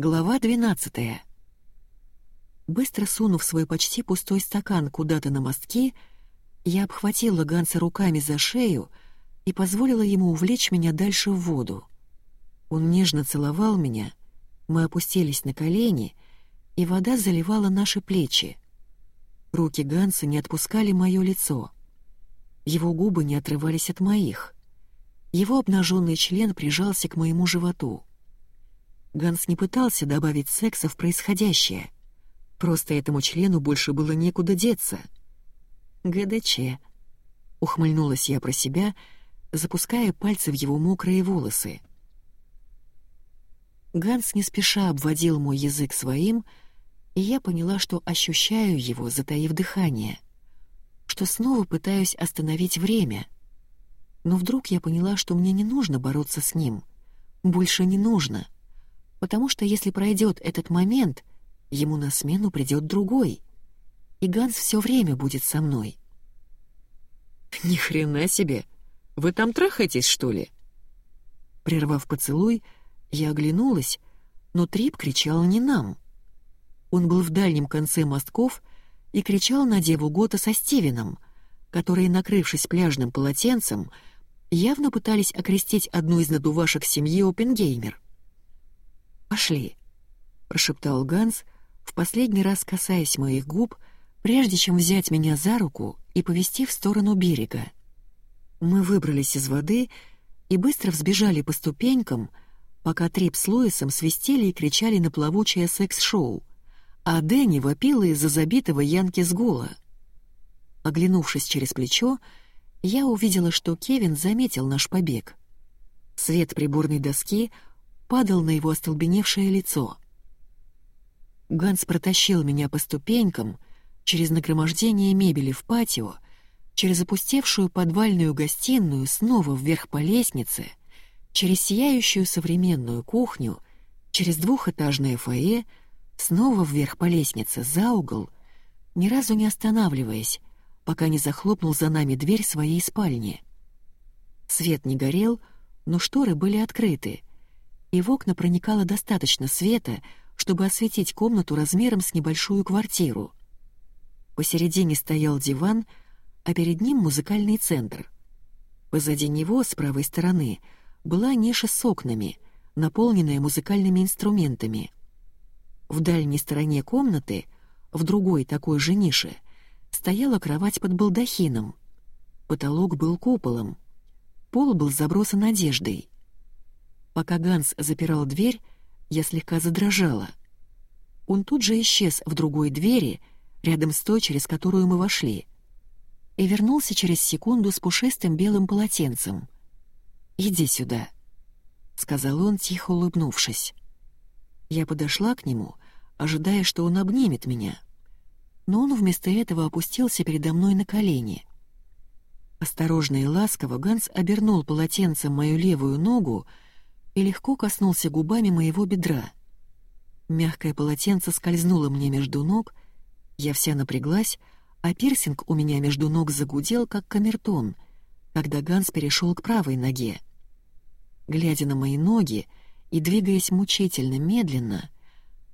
Глава 12 Быстро сунув свой почти пустой стакан куда-то на мостки, я обхватила Ганса руками за шею и позволила ему увлечь меня дальше в воду. Он нежно целовал меня, мы опустились на колени, и вода заливала наши плечи. Руки Ганса не отпускали мое лицо. Его губы не отрывались от моих. Его обнаженный член прижался к моему животу. Ганс не пытался добавить секса в происходящее. Просто этому члену больше было некуда деться. ГДЧ. Ухмыльнулась я про себя, запуская пальцы в его мокрые волосы. Ганс не спеша обводил мой язык своим, и я поняла, что ощущаю его, затаив дыхание, что снова пытаюсь остановить время. Но вдруг я поняла, что мне не нужно бороться с ним. Больше не нужно — потому что если пройдет этот момент, ему на смену придет другой, и Ганс все время будет со мной. Ни хрена себе! Вы там трахаетесь, что ли? Прервав поцелуй, я оглянулась, но Трип кричал не нам. Он был в дальнем конце мостков и кричал на деву Гота со Стивеном, которые, накрывшись пляжным полотенцем, явно пытались окрестить одну из надувашек семьи Опенгеймер. «Пошли», — прошептал Ганс, в последний раз касаясь моих губ, прежде чем взять меня за руку и повести в сторону берега. Мы выбрались из воды и быстро взбежали по ступенькам, пока Трип с Луисом свистели и кричали на плавучее секс-шоу, а Дэнни вопила из-за забитого Янки с гола. Оглянувшись через плечо, я увидела, что Кевин заметил наш побег. Свет приборной доски — падал на его остолбеневшее лицо. Ганс протащил меня по ступенькам, через нагромождение мебели в патио, через опустевшую подвальную гостиную снова вверх по лестнице, через сияющую современную кухню, через двухэтажное фойе, снова вверх по лестнице, за угол, ни разу не останавливаясь, пока не захлопнул за нами дверь своей спальни. Свет не горел, но шторы были открыты — и в окна проникало достаточно света, чтобы осветить комнату размером с небольшую квартиру. Посередине стоял диван, а перед ним музыкальный центр. Позади него, с правой стороны, была ниша с окнами, наполненная музыкальными инструментами. В дальней стороне комнаты, в другой такой же нише, стояла кровать под балдахином. Потолок был куполом. Пол был забросан одеждой. Пока Ганс запирал дверь, я слегка задрожала. Он тут же исчез в другой двери, рядом с той, через которую мы вошли, и вернулся через секунду с пушистым белым полотенцем. «Иди сюда», — сказал он, тихо улыбнувшись. Я подошла к нему, ожидая, что он обнимет меня. Но он вместо этого опустился передо мной на колени. Осторожно и ласково Ганс обернул полотенцем мою левую ногу, и легко коснулся губами моего бедра. Мягкое полотенце скользнуло мне между ног, я вся напряглась, а пирсинг у меня между ног загудел, как камертон, когда Ганс перешел к правой ноге. Глядя на мои ноги и двигаясь мучительно медленно,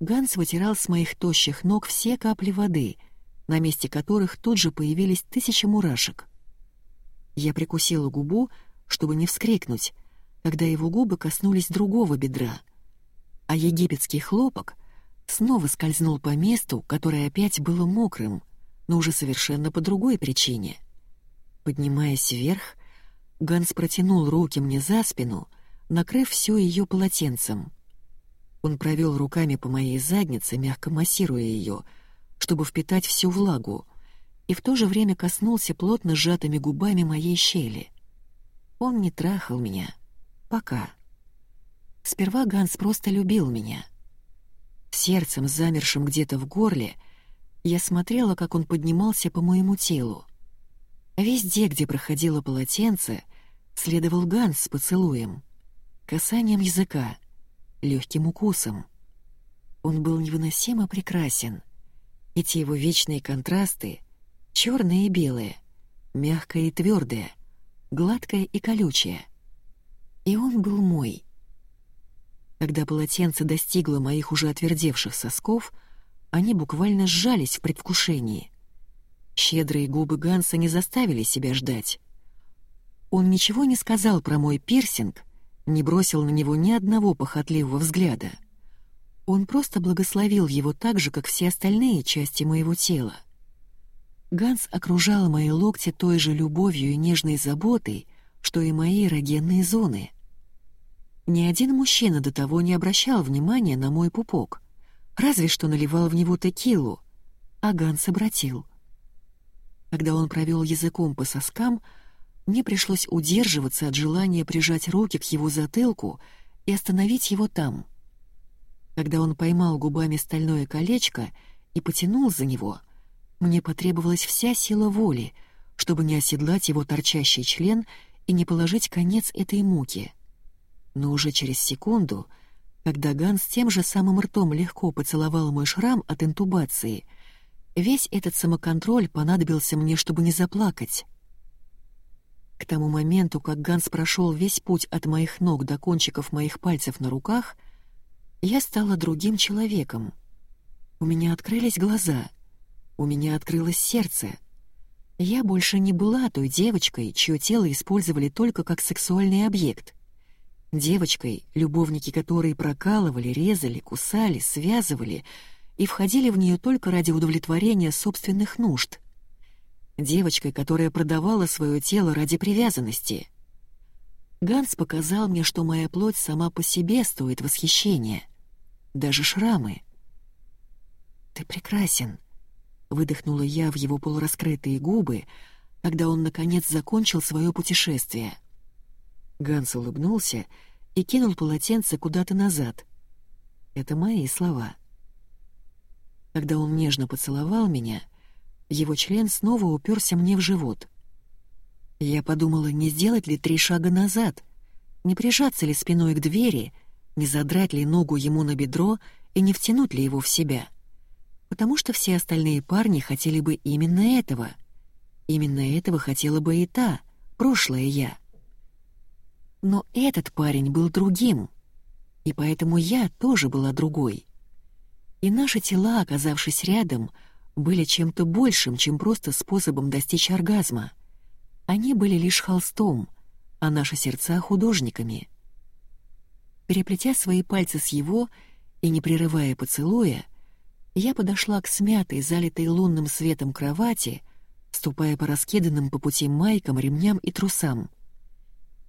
Ганс вытирал с моих тощих ног все капли воды, на месте которых тут же появились тысячи мурашек. Я прикусила губу, чтобы не вскрикнуть, когда его губы коснулись другого бедра, а египетский хлопок снова скользнул по месту, которое опять было мокрым, но уже совершенно по другой причине. Поднимаясь вверх, Ганс протянул руки мне за спину, накрыв все ее полотенцем. Он провел руками по моей заднице, мягко массируя ее, чтобы впитать всю влагу, и в то же время коснулся плотно сжатыми губами моей щели. Он не трахал меня — Пока. Сперва Ганс просто любил меня. Сердцем, замершим где-то в горле, я смотрела, как он поднимался по моему телу. Везде, где проходило полотенце, следовал Ганс с поцелуем, касанием языка, легким укусом. Он был невыносимо прекрасен. Эти его вечные контрасты, черное и белое, мягкое и твердое, гладкое и колючее — и он был мой. Когда полотенце достигло моих уже отвердевших сосков, они буквально сжались в предвкушении. Щедрые губы Ганса не заставили себя ждать. Он ничего не сказал про мой пирсинг, не бросил на него ни одного похотливого взгляда. Он просто благословил его так же, как все остальные части моего тела. Ганс окружал мои локти той же любовью и нежной заботой, что и мои эрогенные зоны — ни один мужчина до того не обращал внимания на мой пупок, разве что наливал в него текилу, а Ганс обратил. Когда он провел языком по соскам, мне пришлось удерживаться от желания прижать руки к его затылку и остановить его там. Когда он поймал губами стальное колечко и потянул за него, мне потребовалась вся сила воли, чтобы не оседлать его торчащий член и не положить конец этой муке. Но уже через секунду, когда Ганс тем же самым ртом легко поцеловал мой шрам от интубации, весь этот самоконтроль понадобился мне, чтобы не заплакать. К тому моменту, как Ганс прошел весь путь от моих ног до кончиков моих пальцев на руках, я стала другим человеком. У меня открылись глаза, у меня открылось сердце. Я больше не была той девочкой, чье тело использовали только как сексуальный объект — девочкой, любовники которой прокалывали, резали, кусали, связывали и входили в нее только ради удовлетворения собственных нужд. Девочкой, которая продавала свое тело ради привязанности. Ганс показал мне, что моя плоть сама по себе стоит восхищения. Даже шрамы. «Ты прекрасен», — выдохнула я в его полураскрытые губы, когда он, наконец, закончил свое путешествие. Ганс улыбнулся и кинул полотенце куда-то назад. Это мои слова. Когда он нежно поцеловал меня, его член снова уперся мне в живот. Я подумала, не сделать ли три шага назад, не прижаться ли спиной к двери, не задрать ли ногу ему на бедро и не втянуть ли его в себя. Потому что все остальные парни хотели бы именно этого. Именно этого хотела бы и та, прошлая я. Но этот парень был другим, и поэтому я тоже была другой. И наши тела, оказавшись рядом, были чем-то большим, чем просто способом достичь оргазма. Они были лишь холстом, а наши сердца — художниками. Переплетя свои пальцы с его и не прерывая поцелуя, я подошла к смятой, залитой лунным светом кровати, ступая по раскиданным по пути майкам, ремням и трусам —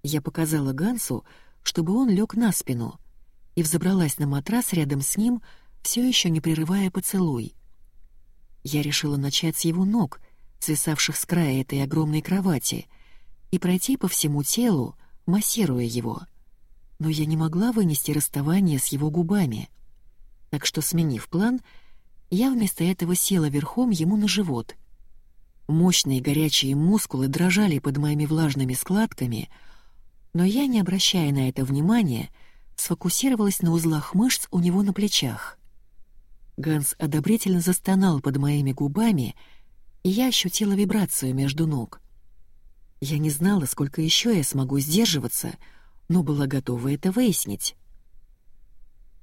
я показала Гансу, чтобы он лег на спину, и взобралась на матрас рядом с ним, все еще не прерывая поцелуй. Я решила начать с его ног, свисавших с края этой огромной кровати, и пройти по всему телу, массируя его. Но я не могла вынести расставание с его губами. Так что, сменив план, я вместо этого села верхом ему на живот. Мощные горячие мускулы дрожали под моими влажными складками — но я, не обращая на это внимания, сфокусировалась на узлах мышц у него на плечах. Ганс одобрительно застонал под моими губами, и я ощутила вибрацию между ног. Я не знала, сколько еще я смогу сдерживаться, но была готова это выяснить.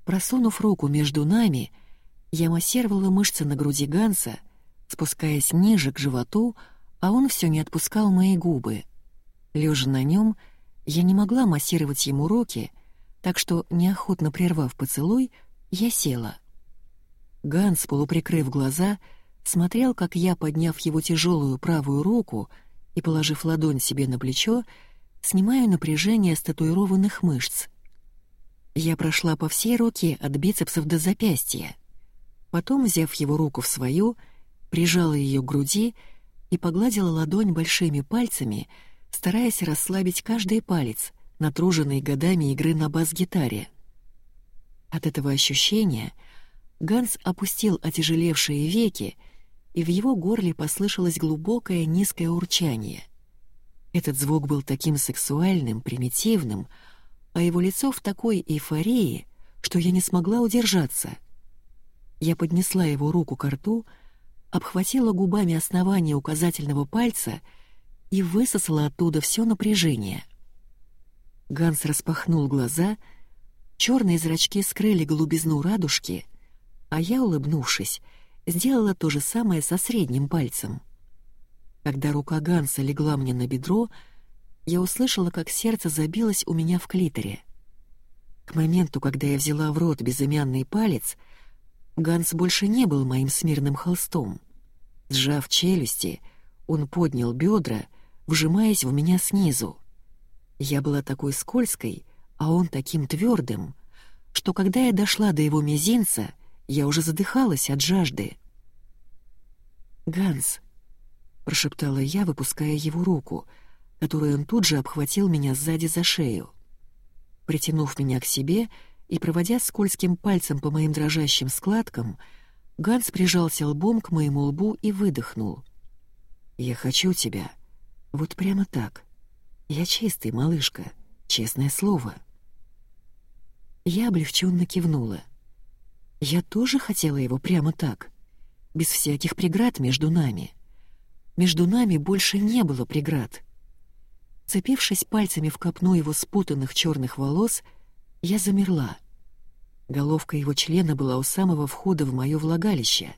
Просунув руку между нами, я массировала мышцы на груди Ганса, спускаясь ниже к животу, а он все не отпускал мои губы. Лежа на нем, я не могла массировать ему руки, так что, неохотно прервав поцелуй, я села. Ганс, полуприкрыв глаза, смотрел, как я, подняв его тяжелую правую руку и положив ладонь себе на плечо, снимаю напряжение с татуированных мышц. Я прошла по всей руке от бицепсов до запястья. Потом, взяв его руку в свою, прижала ее к груди и погладила ладонь большими пальцами — стараясь расслабить каждый палец, натруженный годами игры на бас-гитаре. От этого ощущения Ганс опустил отяжелевшие веки, и в его горле послышалось глубокое низкое урчание. Этот звук был таким сексуальным, примитивным, а его лицо в такой эйфории, что я не смогла удержаться. Я поднесла его руку к рту, обхватила губами основание указательного пальца — и высосала оттуда все напряжение. Ганс распахнул глаза, Черные зрачки скрыли голубизну радужки, а я, улыбнувшись, сделала то же самое со средним пальцем. Когда рука Ганса легла мне на бедро, я услышала, как сердце забилось у меня в клиторе. К моменту, когда я взяла в рот безымянный палец, Ганс больше не был моим смирным холстом. Сжав челюсти, он поднял бедра, вжимаясь в меня снизу. Я была такой скользкой, а он таким твердым, что когда я дошла до его мизинца, я уже задыхалась от жажды. «Ганс», — прошептала я, выпуская его руку, которую он тут же обхватил меня сзади за шею. Притянув меня к себе и проводя скользким пальцем по моим дрожащим складкам, Ганс прижался лбом к моему лбу и выдохнул. «Я хочу тебя. Вот прямо так. Я чистый, малышка, честное слово». Я облегченно кивнула. Я тоже хотела его прямо так, без всяких преград между нами. Между нами больше не было преград. Цепившись пальцами в копну его спутанных черных волос, я замерла. Головка его члена была у самого входа в мое влагалище.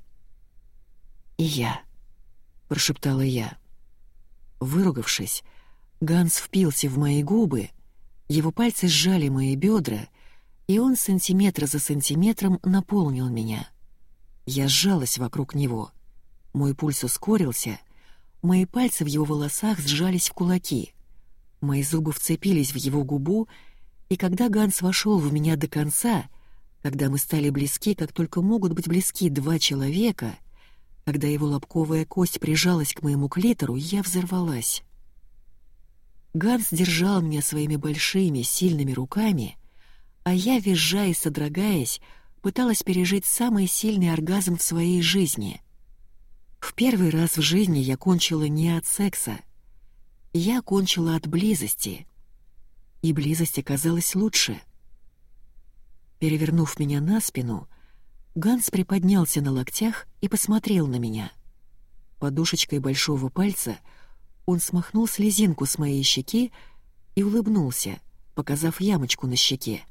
«И я», — прошептала я. Выругавшись, Ганс впился в мои губы, его пальцы сжали мои бедра, и он сантиметр за сантиметром наполнил меня. Я сжалась вокруг него. Мой пульс ускорился, мои пальцы в его волосах сжались в кулаки. Мои зубы вцепились в его губу, и когда Ганс вошел в меня до конца, когда мы стали близки, как только могут быть близки два человека, когда его лобковая кость прижалась к моему клитору, я взорвалась. Ганс держал меня своими большими, сильными руками — а я, визжа и содрогаясь, пыталась пережить самый сильный оргазм в своей жизни. В первый раз в жизни я кончила не от секса. Я кончила от близости. И близость оказалась лучше. Перевернув меня на спину, Ганс приподнялся на локтях и посмотрел на меня. Подушечкой большого пальца он смахнул слезинку с моей щеки и улыбнулся, показав ямочку на щеке.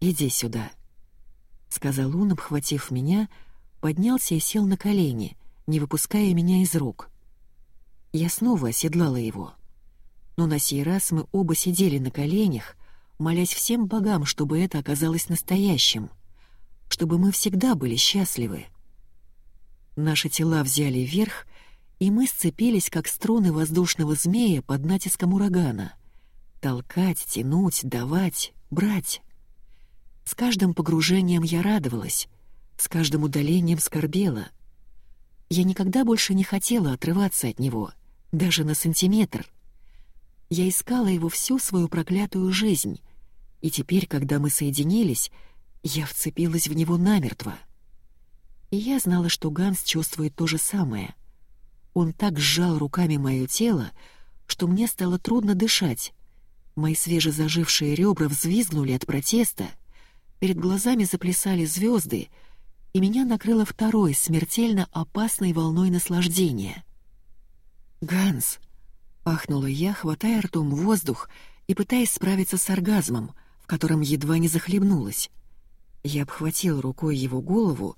«Иди сюда», — сказал он, обхватив меня, поднялся и сел на колени, не выпуская меня из рук. Я снова оседлала его. Но на сей раз мы оба сидели на коленях, молясь всем богам, чтобы это оказалось настоящим, чтобы мы всегда были счастливы. Наши тела взяли верх, и мы сцепились, как струны воздушного змея под натиском урагана. Толкать, тянуть, давать, брать. С каждым погружением я радовалась, с каждым удалением скорбела. Я никогда больше не хотела отрываться от него, даже на сантиметр. Я искала его всю свою проклятую жизнь, и теперь, когда мы соединились, я вцепилась в него намертво. И я знала, что Ганс чувствует то же самое. Он так сжал руками мое тело, что мне стало трудно дышать. Мои свежезажившие ребра взвизгнули от протеста — перед глазами заплясали звезды, и меня накрыло второй смертельно опасной волной наслаждения. «Ганс!» — ахнула я, хватая ртом воздух и пытаясь справиться с оргазмом, в котором едва не захлебнулась. Я обхватил рукой его голову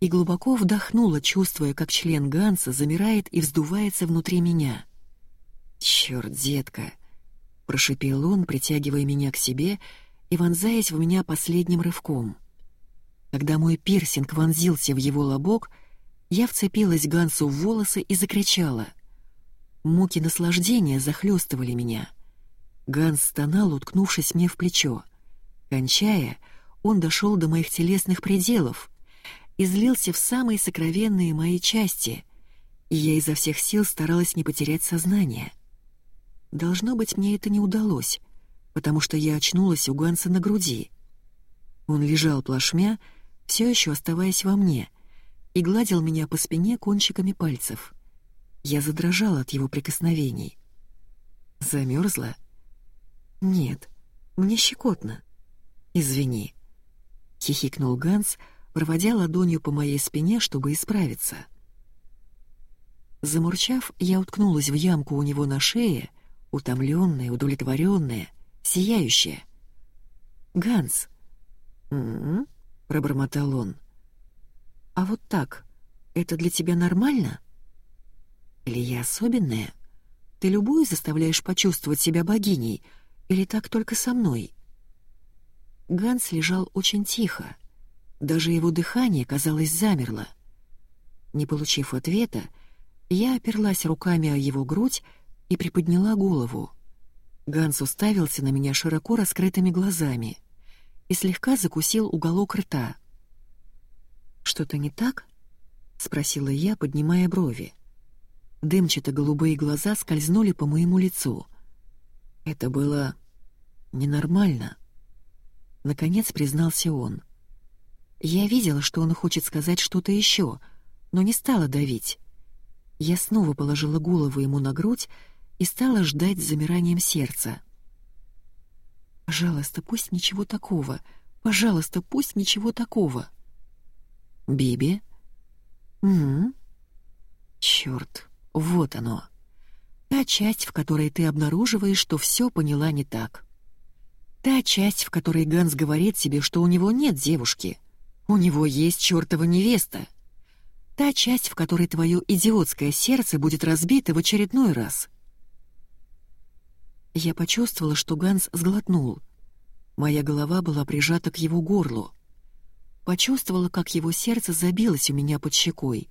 и глубоко вдохнула, чувствуя, как член Ганса замирает и вздувается внутри меня. «Чёрт, детка!» — прошипел он, притягивая меня к себе — и вонзаясь в меня последним рывком. Когда мой пирсинг вонзился в его лобок, я вцепилась Гансу в волосы и закричала. Муки наслаждения захлестывали меня. Ганс стонал, уткнувшись мне в плечо. Кончая, он дошел до моих телесных пределов, излился в самые сокровенные мои части, и я изо всех сил старалась не потерять сознание. Должно быть, мне это не удалось, потому что я очнулась у Ганса на груди. Он лежал плашмя, все еще оставаясь во мне, и гладил меня по спине кончиками пальцев. Я задрожала от его прикосновений. Замерзла? Нет, мне щекотно. Извини. Хихикнул Ганс, проводя ладонью по моей спине, чтобы исправиться. Замурчав, я уткнулась в ямку у него на шее, утомленная, удовлетворенная, сияющая. «Ганс». «М-м-м», пробормотал он. «А вот так, это для тебя нормально? Или я особенная? Ты любую заставляешь почувствовать себя богиней, или так только со мной?» Ганс лежал очень тихо. Даже его дыхание, казалось, замерло. Не получив ответа, я оперлась руками о его грудь и приподняла голову. Ганс уставился на меня широко раскрытыми глазами и слегка закусил уголок рта. «Что-то не так?» — спросила я, поднимая брови. Дымчато-голубые глаза скользнули по моему лицу. Это было ненормально. Наконец признался он. Я видела, что он хочет сказать что-то еще, но не стала давить. Я снова положила голову ему на грудь и стала ждать с замиранием сердца. «Пожалуйста, пусть ничего такого. Пожалуйста, пусть ничего такого». «Биби?» «Угу». «Чёрт, вот оно. Та часть, в которой ты обнаруживаешь, что все поняла не так». Та часть, в которой Ганс говорит себе, что у него нет девушки. У него есть чертова невеста. Та часть, в которой твое идиотское сердце будет разбито в очередной раз. Я почувствовала, что Ганс сглотнул. Моя голова была прижата к его горлу. Почувствовала, как его сердце забилось у меня под щекой,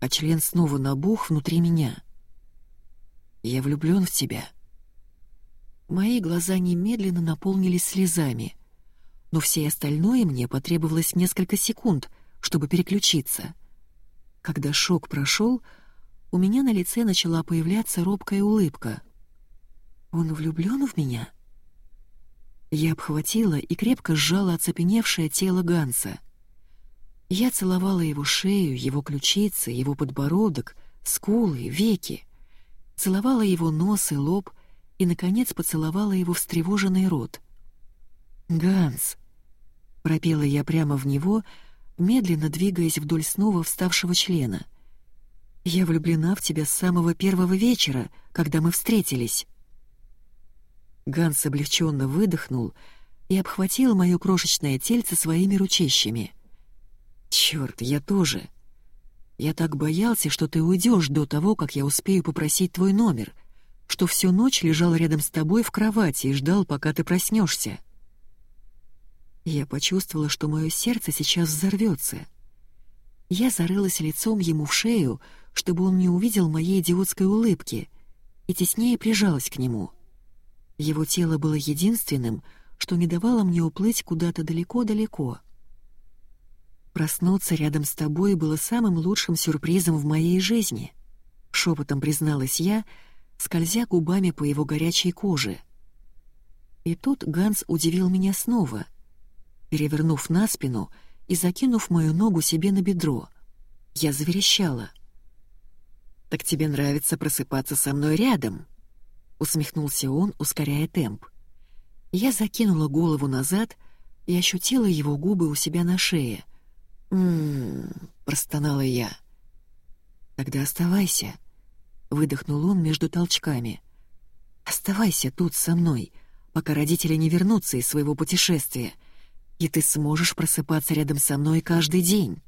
а член снова набух внутри меня. «Я влюблен в тебя», Мои глаза немедленно наполнились слезами. Но все остальное мне потребовалось несколько секунд, чтобы переключиться. Когда шок прошел, у меня на лице начала появляться робкая улыбка. «Он влюблен в меня?» Я обхватила и крепко сжала оцепеневшее тело Ганса. Я целовала его шею, его ключицы, его подбородок, скулы, веки. Целовала его нос и лоб, и, наконец, поцеловала его встревоженный рот. «Ганс!» — пропела я прямо в него, медленно двигаясь вдоль снова вставшего члена. «Я влюблена в тебя с самого первого вечера, когда мы встретились». Ганс облегченно выдохнул и обхватил мое крошечное тельце своими ручищами. «Чёрт, я тоже. Я так боялся, что ты уйдешь до того, как я успею попросить твой номер», что всю ночь лежал рядом с тобой в кровати и ждал, пока ты проснешься. Я почувствовала, что мое сердце сейчас взорвется. Я зарылась лицом ему в шею, чтобы он не увидел моей идиотской улыбки, и теснее прижалась к нему. Его тело было единственным, что не давало мне уплыть куда-то далеко-далеко. Проснуться рядом с тобой было самым лучшим сюрпризом в моей жизни, шепотом призналась я, — скользя губами по его горячей коже. И тут Ганс удивил меня снова, перевернув на спину и закинув мою ногу себе на бедро. Я заверещала. «Так тебе нравится просыпаться со мной рядом?» Усмехнулся он, ускоряя темп. Я закинула голову назад и ощутила его губы у себя на шее. «М-м-м», простонала я. «Тогда оставайся», выдохнул он между толчками. Оставайся тут со мной, пока родители не вернутся из своего путешествия, и ты сможешь просыпаться рядом со мной каждый день.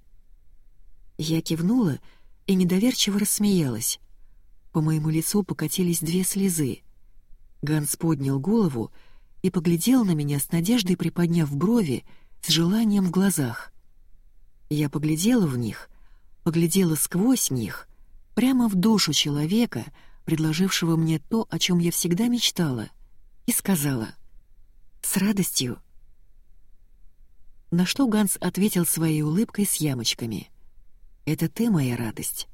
Я кивнула и недоверчиво рассмеялась. По моему лицу покатились две слезы. Ганс поднял голову и поглядел на меня с надеждой, приподняв брови, с желанием в глазах. Я поглядела в них, поглядела сквозь них прямо в душу человека, предложившего мне то, о чем я всегда мечтала, и сказала «С радостью». На что Ганс ответил своей улыбкой с ямочками. «Это ты моя радость.